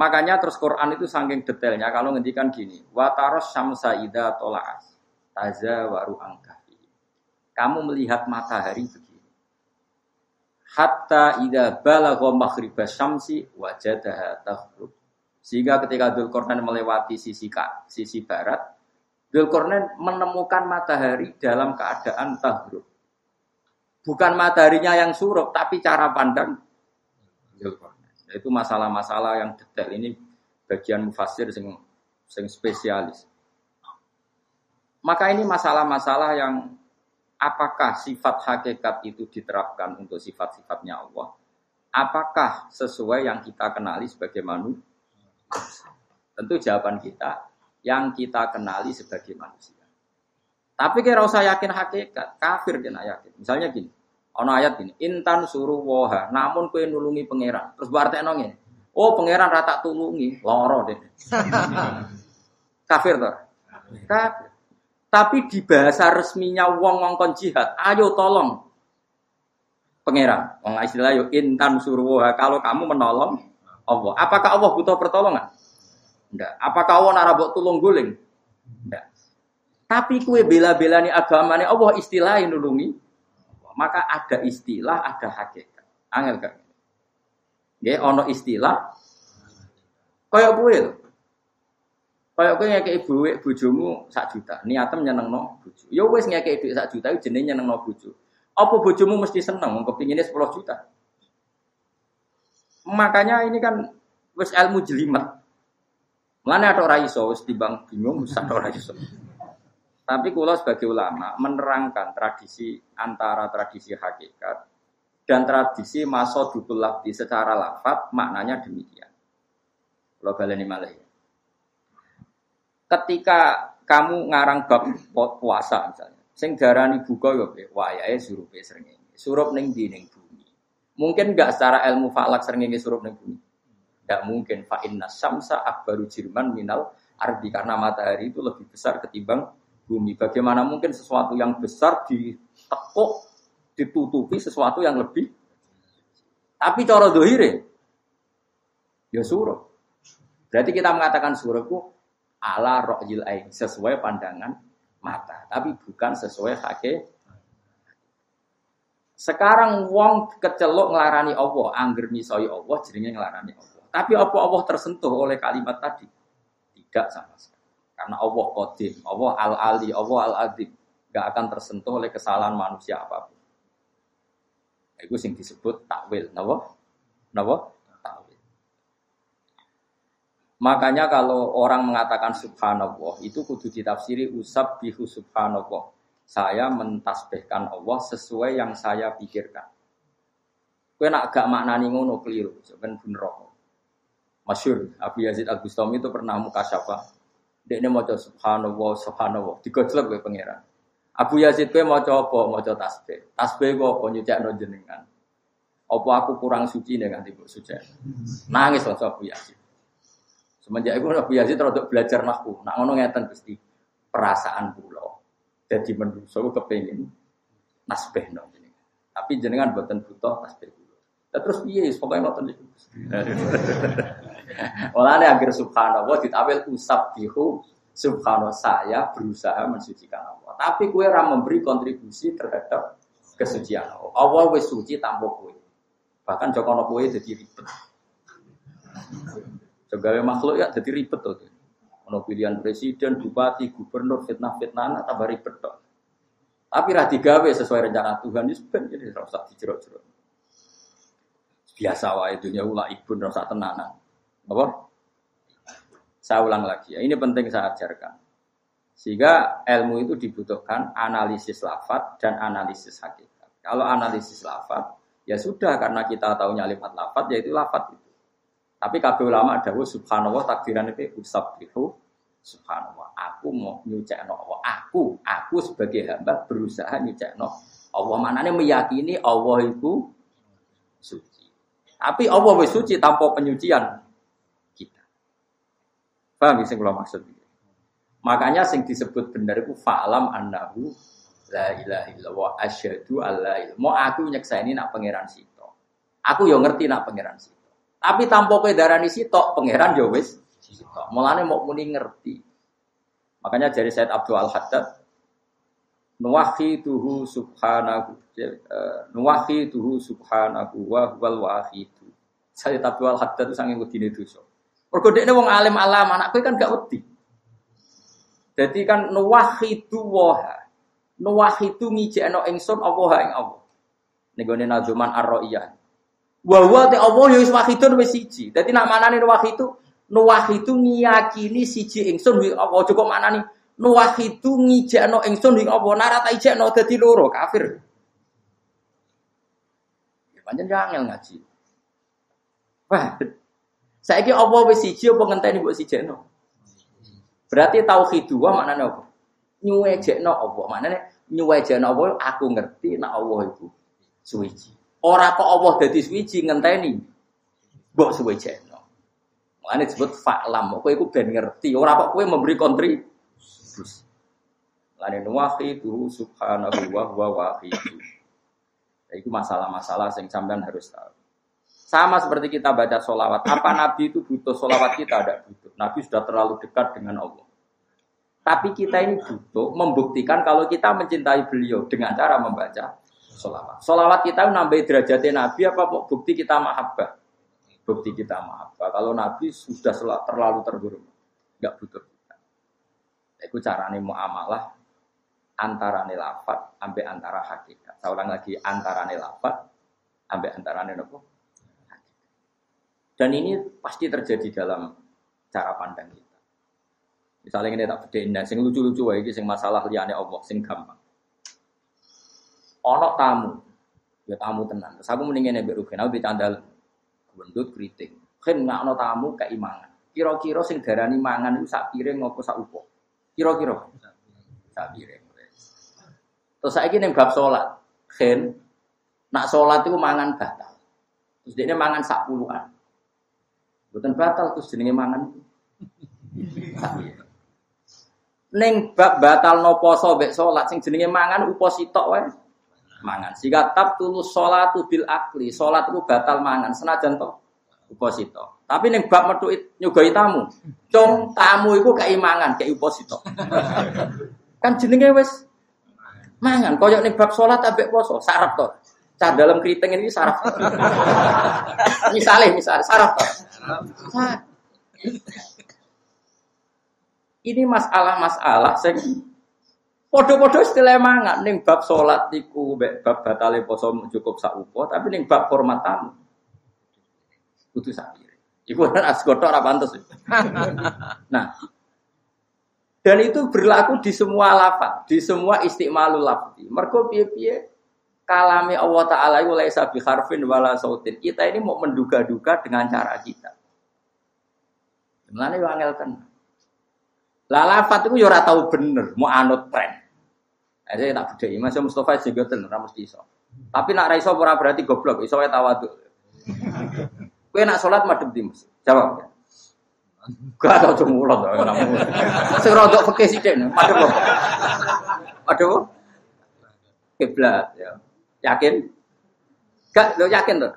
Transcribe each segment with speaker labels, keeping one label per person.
Speaker 1: Makanya terus Quran itu saking detailnya kalau ngendikan gini, wa taros syamsa ida tola'as taza waru angkahi. Kamu melihat matahari begini. Hatta ida balagha maghriba syamsi wajadaha taghrub. Sehingga ketika Dzulkarnain melewati sisi sisi barat, Dzulkarnain menemukan matahari dalam keadaan taghrub. Bukan mataharinya yang surup, tapi cara pandang Dzulkarnain. Itu masalah-masalah yang detail ini bagian mufasir sing sing spesialis. Maka ini masalah-masalah yang apakah sifat hakikat itu diterapkan untuk sifat-sifatnya Allah? Apakah sesuai yang kita kenali sebagai manusia? Tentu jawaban kita yang kita kenali sebagai manusia. Tapi kira usah yakin hakikat, kafir kena yakin. Misalnya gini, Ono ayat ini, intan suruh woha, namun kue nulungi pangeran. Terus berarti nongin, oh pangeran rata tulungi, loro deh. Kafir toh? Kafir. Tapi di bahasa resminya wong ngongkon jihad, ayo tolong pangeran. Wong istilah yo intan suruh woha, kalau kamu menolong Allah. Apakah Allah butuh pertolongan? Enggak. Apakah Allah narabok tulung guling? Enggak. Tapi kue bela-belani agamanya Allah istilahnya nulungi maka ada istilah, ada hakikat. Angel kan? Ya, ono istilah. Kayak gue loh. Kayak gue ngekei ibu bujumu sak juta. Niatem nyeneng no buju. Ya wes ngekei duit sak juta, jenis nyeneng no buju. Apa bujumu mesti seneng? Mau kepinginnya 10 juta. Makanya ini kan wes ilmu jelimet. Mana ada orang iso wes tibang bingung, wes ada orang iso. Tapi kulo sebagai ulama menerangkan tradisi antara tradisi hakikat dan tradisi masodukul lafdi secara lafat maknanya demikian. Kalau baleni malih. Ketika kamu ngarang bab puasa misalnya, sing darani buka yo ya wayahe surupe srengenge. Surup ning di ning bumi. Mungkin enggak secara ilmu falak srengenge surup ning bumi. Enggak mungkin fa inna samsa akbaru jirman minal ardi karena matahari itu lebih besar ketimbang bumi. Bagaimana mungkin sesuatu yang besar ditekuk, ditutupi sesuatu yang lebih. Tapi cara dohire, ya suruh. Berarti kita mengatakan suruh itu ala ro'jil ain, sesuai pandangan mata. Tapi bukan sesuai hake. Sekarang wong kecelok ngelarani Allah, angger misoi Allah, jadinya ngelarani Allah. Tapi apa Allah tersentuh oleh kalimat tadi? Tidak sama sekali. Karena Allah Qadim, Allah Al-Ali, Allah Al-Adim. Gak akan tersentuh oleh kesalahan manusia apa pun. Itu yang disebut takwil. Napa? Napa? Takwil. Makanya kalau orang mengatakan subhanallah, itu kudu ditafsiri usab bihu subhanallah. Saya mentasbihkan Allah sesuai yang saya pikirkan. Kue nak gak maknani ngono keliru, sebenarnya bener Masyur, Abu Yazid Al Bustami itu pernah muka syafa dia ini mau subhanallah, subhanallah. Digojlok gue pangeran. Abu Yazid gue mau coba, mau coba tasbih. Tasbih gue apa nyucak no jenengan. Apa aku kurang suci dengan tiba suci? Nangis langsung Abu Yazid. Semenjak itu Abu Yazid terus belajar nahu. Nak ngono ngeten pasti perasaan pulau. Jadi menurut saya kepengen tasbih no jenengan. Tapi jenengan buatan butuh tasbih. Terus iya, pokoknya nonton itu. Mulane agar subhanallah ditawil usab bihu subhanallah saya berusaha mensucikan Allah. Tapi kue ram memberi kontribusi terhadap kesucian Allah. Allah wis suci tanpa kue. Bahkan Jokono kue jadi ribet. Segala makhluk ya jadi ribet tuh. Ono pilihan presiden, bupati, gubernur, fitnah-fitnah, tambah ribet tuh. Tapi rah digawe sesuai rencana Tuhan ini sebenarnya jadi rasa dijerok-jerok. Biasa wae dunia ulah ibu rasa tenanan. Apa? Saya ulang lagi ya. Ini penting saya ajarkan. Sehingga ilmu itu dibutuhkan analisis lafat dan analisis hakikat. Kalau analisis lafat, ya sudah karena kita tahu lafat lafat, yaitu lafat itu. Tapi kabeh ulama ada subhanallah takdiran itu usabbihu subhanallah. Aku mau nyucekno Allah. Aku, aku sebagai hamba berusaha nyucekno Allah. Mananya meyakini Allah itu suci. Tapi Allah itu suci tanpa penyucian. Paham ya sing kula maksud Makanya sing disebut benar itu fa'lam annahu la ilaha illallah asyhadu alla ilaha Mau aku nyekseni nak pangeran sito. Aku yo ngerti nak pangeran sito. Tapi tanpa kowe darani sitok, pangeran ya wis sitok. Mulane mau muni ngerti. Makanya dari Said Abdul Al Haddad tuhu subhanahu uh, tuhu subhanahu wa huwal wahidu. Said Abdul Al Haddad itu sange wedine dosa. Mergo dekne wong alim alam, anak kowe kan gak wedi. Jadi kan nuwahidu waha. Nuwahidu ngijekno ingsun Allah ing Allah. Ning nazuman ar-ra'iyah. Wa wa te Allah ya wis wahidun wis siji. Dadi nak manane wahidu nuwahidu ngiyakini siji ingsun wi apa cukup manani nuwahidu ngijekno ingsun wi apa nara ta ijekno dadi loro kafir. Ya pancen angel ngaji. Wah. Saiki apa wis siji apa ngenteni mbok sijekno? Berarti tauhid wa maknane apa? Nyuwejekno apa? Maknane nyuwejekno apa aku ngerti nek Allah iku suwiji. Ora kok Allah dadi suwiji ngenteni mbok suwejekno. Makane disebut fa'lam. Kowe iku ben ngerti, ora kok kowe memberi kontribusi. Lane wahidu subhanahu wa huwa wahidu. Nah, itu masalah-masalah yang sampean harus tahu. Sama seperti kita baca solawat. Apa Nabi itu butuh solawat kita? Tidak butuh. Nabi sudah terlalu dekat dengan Allah. Tapi kita ini butuh membuktikan kalau kita mencintai beliau dengan cara membaca solawat. Solawat kita nambah derajatnya Nabi apa bukti kita mahabbah? Bukti kita mahabbah. Kalau Nabi sudah terlalu terhormat, nggak butuh kita. Itu caranya muamalah antara lafat sampai antara hakikat. Saya ulang lagi antara lafat sampai antara nopo. Dan ini pasti terjadi dalam cara pandang kita. Misalnya ini tak beda, sing lucu-lucu wae sing masalah liane Allah, sing gampang ono tamu. Ya tamu tenan. Terus aku mendingin ya Rugen, aku dicandal kritik. Kan nggak ono tamu keimangan. Kira-kira sing darani mangan itu sak piring ngopo sak upo. Kira-kira sak piring. Terus saya ning bab salat. Ken nak salat itu mangan batal. Terus dia mangan sak puluhan. Bukan batal terus jenenge mangan. Neng bab batal no poso bek salat sing jenenge mangan upo sitok wae mangan. Sehingga tab tulus sholatu bil akli, sholat itu batal mangan senajan to uposito. Tapi neng bab metu nyugoi tamu, cung tamu itu keimangan, kayak uposito. kan jenenge wes mangan. Koyok neng bab sholat abek poso, sarap to. Cah dalam keriting ini sarap. misalnya, misalnya sarap Ini masalah-masalah sing Podo-podo istilah mangan ning bab salat iku bab batale poso cukup sak upo, tapi ning bab hormat tamu kudu sak Iku kan asgoto ora pantes. nah, dan itu berlaku di semua lafaz, di semua istimalul lafzi. Mergo piye-piye kalame Allah taala iku laisa bi harfin wala sautin. Kita ini mau menduga-duga dengan cara kita. Mulane yo angel kan. Lah lafat itu yo ora tau bener, mau anut tren. Saya tak bedheki, Mas Mustafa sing ngoten ora mesti iso. Tapi nak ra iso ora berarti goblok, iso wae tawaduk. Kowe nak salat madhep di Mas? Jawab. Gak tau cuma ulot Sing rodok fikih sithik madhep apa? Madhep kiblat ya. Yakin? Gak lo yakin tuh?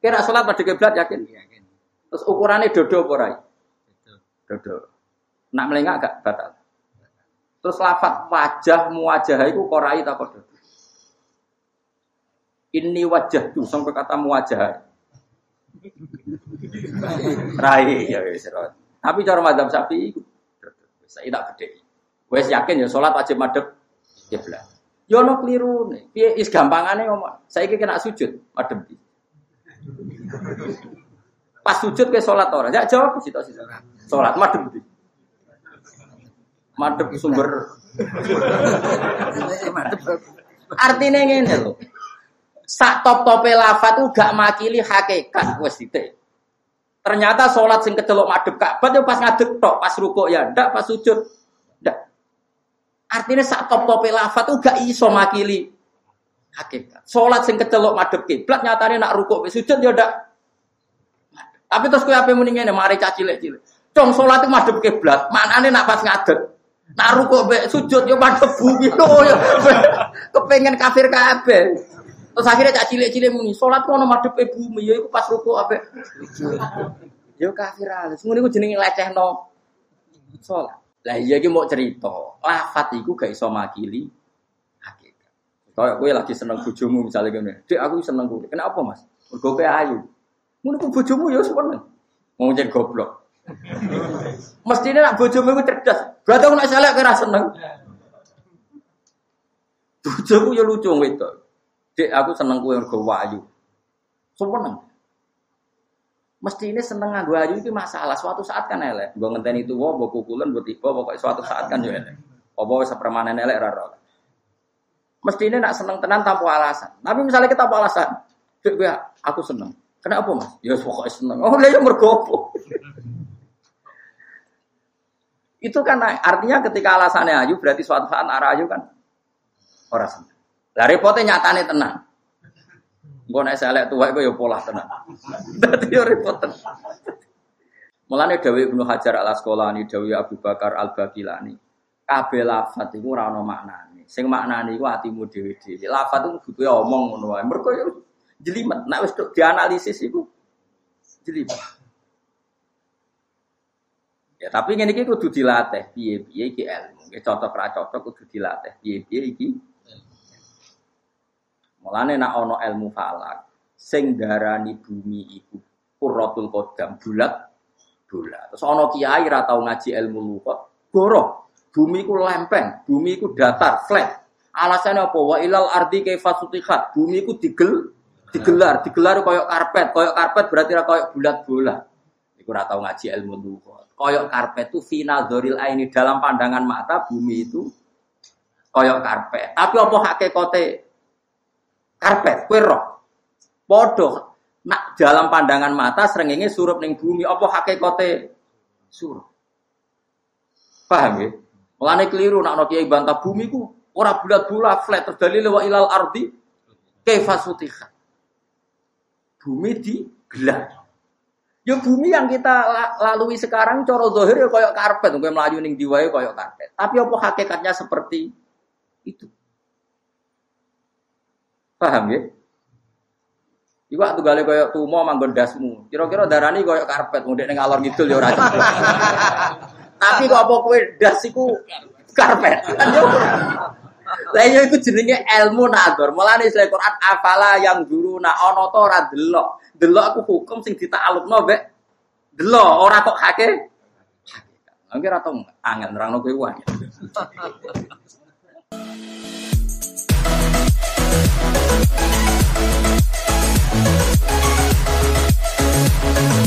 Speaker 1: Kira sholat pada kiblat yakin? Yakin. Terus ukurannya dodo apa ora? Dodo. Nak melengak gak batal? Terus lafat wajah muwajah itu korai tak kok Ini wajah tuh sampai kata muwajah. Rai ya wis Tapi cara madhab sapi itu saya tidak gede. Wes yakin ya sholat wajib madhab kiblat. Yo no keliru nih. Piye is gampangane ngomong. Saya kena sujud di. Pas sujud ke sholat orang. Ya jawab sih Sholat madhab di madep sumber. Artinya ngene lho. Sak top tope lafat tuh gak makili hakikat. Wes ternyata sholat sing kecelok madep Ka'bah yo pas ngadep tok pas rukuk ya ndak pas sujud ndak. Artinya sak top tope lafat tuh gak iso makili hakikat. Sholat sing kecelok madep kiblat nyatanya nak rukuk sujud ya ndak tapi terus kue apa mending ngene mari caci cilik Cong sholat itu madep kiblat, mana nih nak pas ngadep? Naruh kok be sujud yo madhep bumi to yo. Kepengen kafir kabeh. Terus akhirnya cak cilik-cilik muni, salat kok ono madhep bumi ya iku pas ruku ape. Yo kafir alis. Ngono iku jenenge lecehno salat. Lah iya iki mau cerita, lafat iku gak iso makili hakikat. Kayak kowe lagi seneng bojomu misalnya ngene. Dik aku seneng kowe. Kenapa Mas? Mergo kowe ayu. Ngono ku bojomu ya seneng. Mau jadi goblok. Mestinya nak bojomu iku cerdas. Berarti aku nak saleh kira seneng. Bojomu ya lucu wedok. Dek aku seneng kue mergo wayu. Seneng. Mesti ini seneng nganggo ayu itu masalah. Suatu saat kan elek. Gue ngenteni itu wo, gue kukulan, gue tiba, pokoknya suatu saat kan juga elek. Apa wis permanen elek raro. Mesti ini nak seneng tenan tanpa alasan. Tapi misalnya kita tanpa alasan, dek gue aku seneng. Kenapa mas? Ya pokoknya seneng. Oh dia mergopo. itu kan artinya ketika alasannya ayu berarti suatu saat arah ayu kan orang seneng. Lah repote nyatane tenang. Engko nek selek tuwa iku ya pola tenang. Dadi yo repot tenan. Mulane Dawi Ibnu Hajar Al Asqalani, Dawi Abu Bakar Al Baqilani, kabeh lafat iku ora ana maknane. Sing maknane iku atimu dhewe-dhewe. Lafat iku butuhe omong ngono wae. Jelimet. Nek wis dianalisis iku jelimet. Ya tapi ngene iki kudu dilatih. Piye-piye iki ilmu. Cocok ra cocok kudu dilatih. Piye-piye iki Mulane nak ono ilmu falak sing darani bumi iku qurratul qadam bulat bulat. Terus ono kiai ra tau ngaji ilmu lugat, goro. Bumi ku lempeng, bumi ku datar, flat. Alasannya apa? Wa ilal ardi kaifa sutihat. Bumi ku digel digelar, digelar koyok karpet. Koyok karpet berarti ra koyok bulat bulat. Iku ra tau ngaji ilmu lugat. Koyok karpet itu final doril ini dalam pandangan mata bumi itu koyok karpet. Tapi apa hakikate karpet, kue roh. Nak dalam pandangan mata serengenge surup ning bumi, apa hakikate surup. Paham ya? Mulane keliru nak no kiai bantah bumi ku ora bulat-bulat flat terus dalil wa ilal ardi kaifa Bumi di gelar. Ya bumi yang kita lalui sekarang coro dohir ya koyok karpet, kowe melayu ning diwae koyok karpet. Tapi apa hakikatnya seperti itu? Paham ya? Iku waktu gale koyo tumo manggon dasmu. Kira-kira darani koyo karpet mudek ning alor ngidul ya ora. Tapi kok apa kowe das iku karpet. Lah yo lah itu iku jenenge ilmu nador. Mulane sing Quran afala yang guru na ana to ora delok. Delok aku hukum sing ditaalukno mbek delok ora kok hake. Angger ora tong angen nerangno kowe wae.